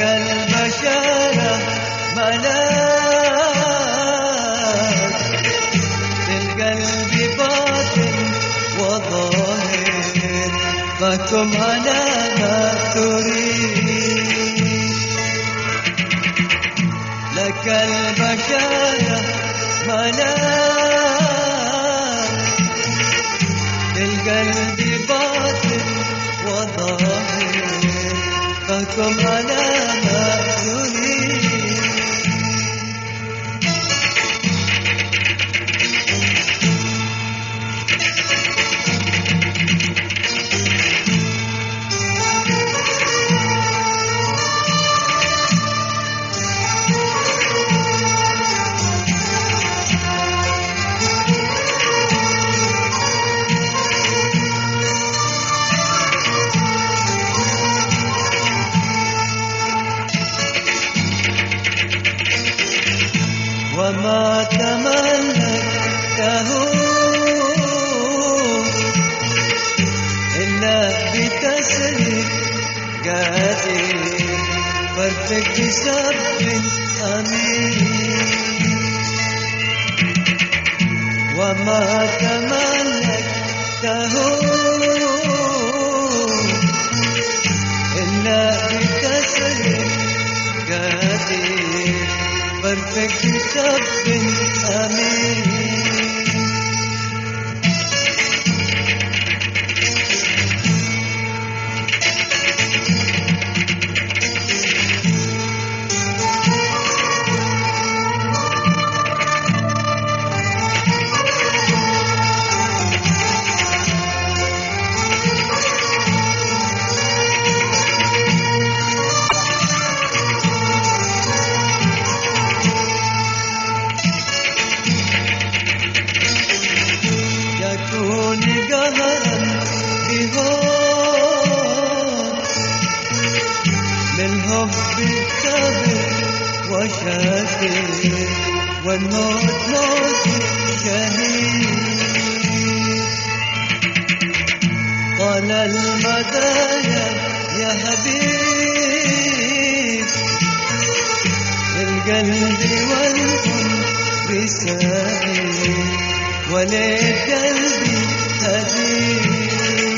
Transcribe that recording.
كالبشارة ملاك. للقلب باطن وظاهر فكم على ما تريد. لك البشارة ملاك. للقلب باطن وظاهر فكم على ما وما تملكته إلا بتسليم قادر فارتك بسبب أمين. وما تملكته إلا بتسليم قادر perfect kisah bintang وشاكر والموت موت شهيد قال المدايا يا حبيب القلب والقلب رسائل وليت قلبي هديك